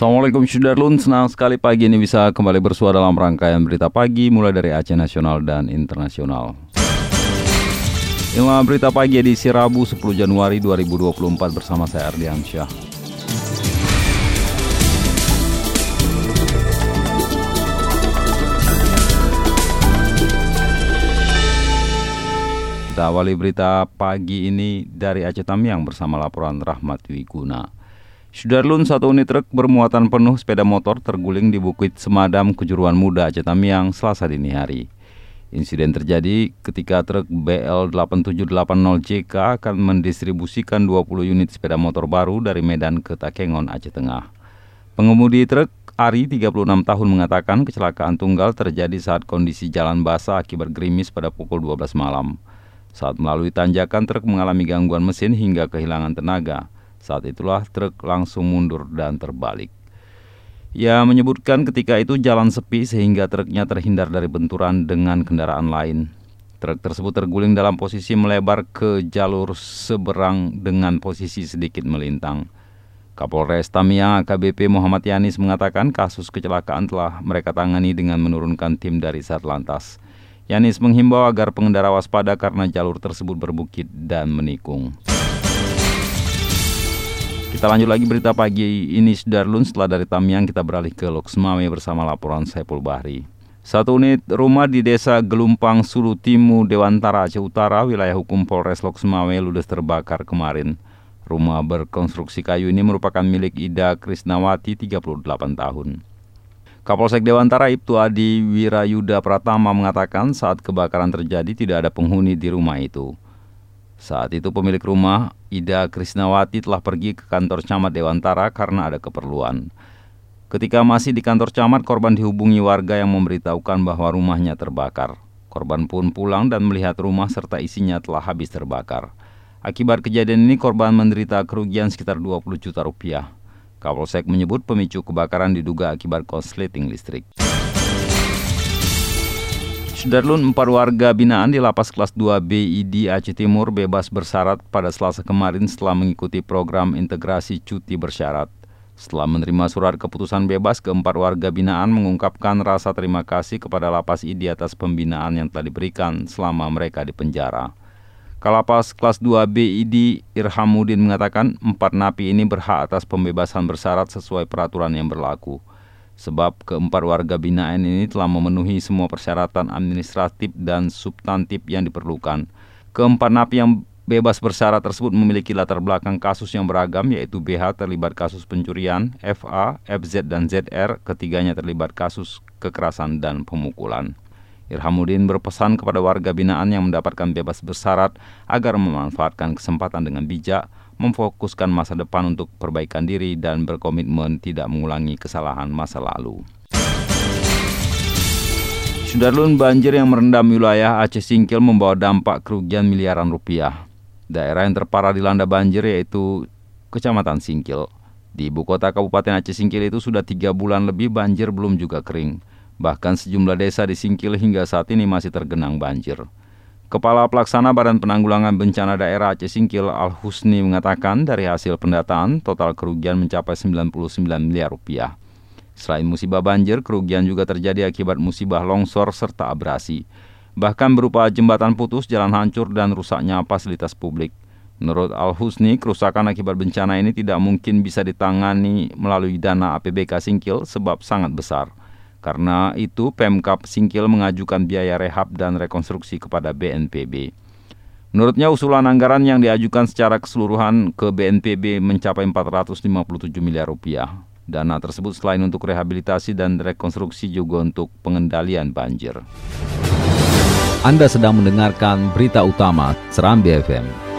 Assalamualaikum Sudarlun, senang sekali pagi ini bisa kembali bersuara dalam rangkaian berita pagi mulai dari Aceh Nasional dan Internasional. Inilah berita pagi edisi Rabu 10 Januari 2024 bersama saya Ardian Syah. Kita awali berita pagi ini dari Aceh Tamiang bersama laporan Rahmat Wiguna. Sudarlun satu unit truk bermuatan penuh sepeda motor terguling di Bukit Semadam, Kejuruan Muda, Aceh Tamiang, Selasa dini hari. Insiden terjadi ketika truk BL8780JK akan mendistribusikan 20 unit sepeda motor baru dari Medan ke Takengon, Aceh Tengah. Pengemudi truk Ari, 36 tahun mengatakan kecelakaan tunggal terjadi saat kondisi jalan basah akibat gerimis pada pukul 12 malam. Saat melalui tanjakan, truk mengalami gangguan mesin hingga kehilangan tenaga. Saat itulah truk langsung mundur dan terbalik. Ia menyebutkan ketika itu jalan sepi sehingga truknya terhindar dari benturan dengan kendaraan lain. Truk tersebut terguling dalam posisi melebar ke jalur seberang dengan posisi sedikit melintang. Kapolres Tamiang AKBP Muhammad Yanis mengatakan kasus kecelakaan telah mereka tangani dengan menurunkan tim dari Satlantas. Yanis menghimbau agar pengendara waspada karena jalur tersebut berbukit dan menikung. Kita lanjut lagi berita pagi ini Sudarlun setelah dari Tamiang kita beralih ke Loksmawe bersama laporan Saiful Bahri. Satu unit rumah di desa Gelumpang Sulu Timu Dewantara Aceh Utara wilayah hukum Polres Loksmawe ludes terbakar kemarin. Rumah berkonstruksi kayu ini merupakan milik Ida Krisnawati 38 tahun. Kapolsek Dewantara Ibtu Adi Wirayuda Pratama mengatakan saat kebakaran terjadi tidak ada penghuni di rumah itu. Saat itu pemilik rumah, Ida Krisnawati telah pergi ke kantor camat Dewantara karena ada keperluan. Ketika masih di kantor camat, korban dihubungi warga yang memberitahukan bahwa rumahnya terbakar. Korban pun pulang dan melihat rumah serta isinya telah habis terbakar. Akibat kejadian ini, korban menderita kerugian sekitar 20 juta rupiah. Kapolsek menyebut pemicu kebakaran diduga akibat konsleting listrik. Sudarlun, empat warga binaan di lapas kelas 2 BID Aceh Timur bebas bersyarat pada selasa kemarin setelah mengikuti program integrasi cuti bersyarat. Setelah menerima surat keputusan bebas, keempat warga binaan mengungkapkan rasa terima kasih kepada lapas ID atas pembinaan yang telah diberikan selama mereka di penjara. Kalapas kelas 2 BID Irhamuddin mengatakan empat napi ini berhak atas pembebasan bersyarat sesuai peraturan yang berlaku sebab keempat warga binaan ini telah memenuhi semua persyaratan administratif dan substantif yang diperlukan. Keempat napi yang bebas bersyarat tersebut memiliki latar belakang kasus yang beragam yaitu BH terlibat kasus pencurian, FA, FZ dan ZR ketiganya terlibat kasus kekerasan dan pemukulan. Irhamuddin berpesan kepada warga binaan yang mendapatkan bebas bersyarat agar memanfaatkan kesempatan dengan bijak memfokuskan masa depan untuk perbaikan diri dan berkomitmen tidak mengulangi kesalahan masa lalu. Sudarlun banjir yang merendam wilayah Aceh Singkil membawa dampak kerugian miliaran rupiah. Daerah yang terparah dilanda banjir yaitu Kecamatan Singkil. Di ibu kota Kabupaten Aceh Singkil itu sudah tiga bulan lebih banjir belum juga kering. Bahkan sejumlah desa di Singkil hingga saat ini masih tergenang banjir. Kepala Pelaksana Badan Penanggulangan Bencana Daerah Aceh Singkil Al Husni mengatakan dari hasil pendataan total kerugian mencapai 99 miliar rupiah. Selain musibah banjir, kerugian juga terjadi akibat musibah longsor serta abrasi. Bahkan berupa jembatan putus, jalan hancur dan rusaknya fasilitas publik. Menurut Al Husni, kerusakan akibat bencana ini tidak mungkin bisa ditangani melalui dana APBK Singkil sebab sangat besar. Karena itu Pemkap Singkil mengajukan biaya rehab dan rekonstruksi kepada BNPB. Menurutnya usulan anggaran yang diajukan secara keseluruhan ke BNPB mencapai 457 miliar rupiah. Dana tersebut selain untuk rehabilitasi dan rekonstruksi juga untuk pengendalian banjir. Anda sedang mendengarkan berita utama Serambi FM.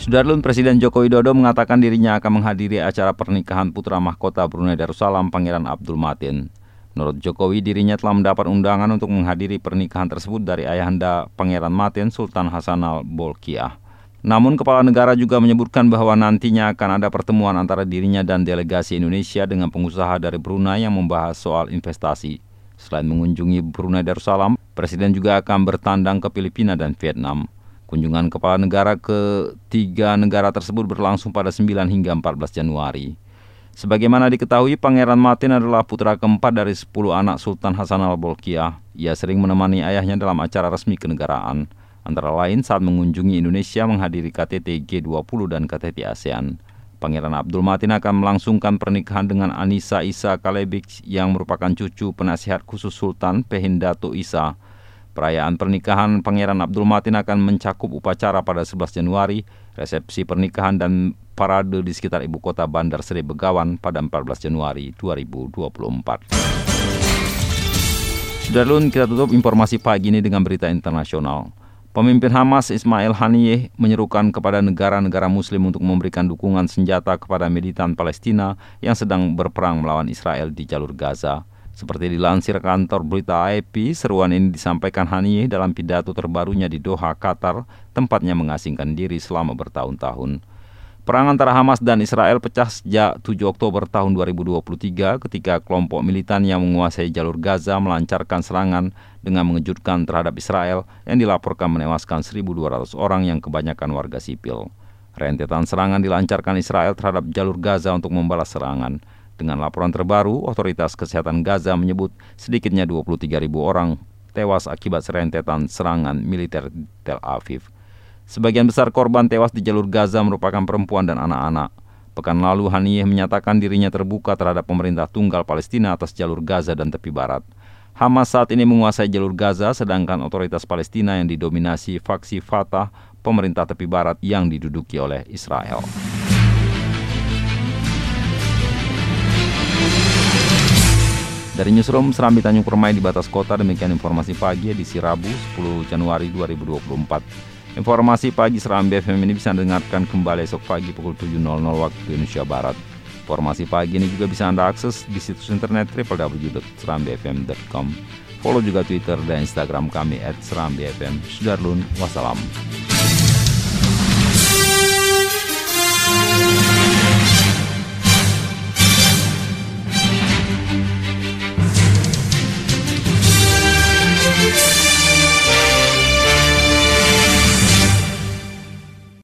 Sudarlun Presiden Joko Widodo mengatakan dirinya akan menghadiri acara pernikahan putra mahkota Brunei Darussalam Pangeran Abdul Matin. Menurut Jokowi, dirinya telah mendapat undangan untuk menghadiri pernikahan tersebut dari ayahanda Pangeran Matin Sultan Hasanal Bolkiah. Namun kepala negara juga menyebutkan bahwa nantinya akan ada pertemuan antara dirinya dan delegasi Indonesia dengan pengusaha dari Brunei yang membahas soal investasi. Selain mengunjungi Brunei Darussalam, Presiden juga akan bertandang ke Filipina dan Vietnam. Kunjungan kepala negara ke tiga negara tersebut berlangsung pada 9 hingga 14 Januari. Sebagaimana diketahui, Pangeran Martin adalah putra keempat dari 10 anak Sultan Hasan al-Bolkiah. Ia sering menemani ayahnya dalam acara resmi kenegaraan, antara lain saat mengunjungi Indonesia menghadiri KTT G20 dan KTT ASEAN. Pangeran Abdul Matin akan melangsungkan pernikahan dengan Anissa Isa Kalebik yang merupakan cucu penasihat khusus Sultan Pehindato Isa Perayaan pernikahan Pangeran Abdul Matin akan mencakup upacara pada 11 Januari, resepsi pernikahan dan parade di sekitar ibu kota Bandar Seri Begawan pada 14 Januari 2024. Sudah kita tutup informasi pagi ini dengan berita internasional. Pemimpin Hamas Ismail Haniyeh menyerukan kepada negara-negara muslim untuk memberikan dukungan senjata kepada militan Palestina yang sedang berperang melawan Israel di jalur Gaza. Seperti dilansir kantor berita AFP, seruan ini disampaikan Haniyeh dalam pidato terbarunya di Doha, Qatar, tempatnya mengasingkan diri selama bertahun-tahun. Perang antara Hamas dan Israel pecah sejak 7 Oktober tahun 2023 ketika kelompok militan yang menguasai jalur Gaza melancarkan serangan dengan mengejutkan terhadap Israel yang dilaporkan menewaskan 1.200 orang yang kebanyakan warga sipil. Rentetan serangan dilancarkan Israel terhadap jalur Gaza untuk membalas serangan. Dengan laporan terbaru, otoritas kesehatan Gaza menyebut sedikitnya 23 ribu orang tewas akibat serentetan serangan militer Tel Aviv. Sebagian besar korban tewas di jalur Gaza merupakan perempuan dan anak-anak. Pekan lalu Haniyeh menyatakan dirinya terbuka terhadap pemerintah tunggal Palestina atas jalur Gaza dan tepi barat. Hamas saat ini menguasai jalur Gaza sedangkan otoritas Palestina yang didominasi faksi Fatah, pemerintah tepi barat yang diduduki oleh Israel. Dari Newsroom Serambi Tanjung Permai di batas kota, demikian informasi pagi di Rabu 10 Januari 2024. Informasi pagi Serambi FM ini bisa dengarkan kembali esok pagi pukul 7.00 waktu Indonesia Barat. Informasi pagi ini juga bisa Anda akses di situs internet www.serambifm.com. Follow juga Twitter dan Instagram kami at Serambi FM. Sudarlun, wassalam.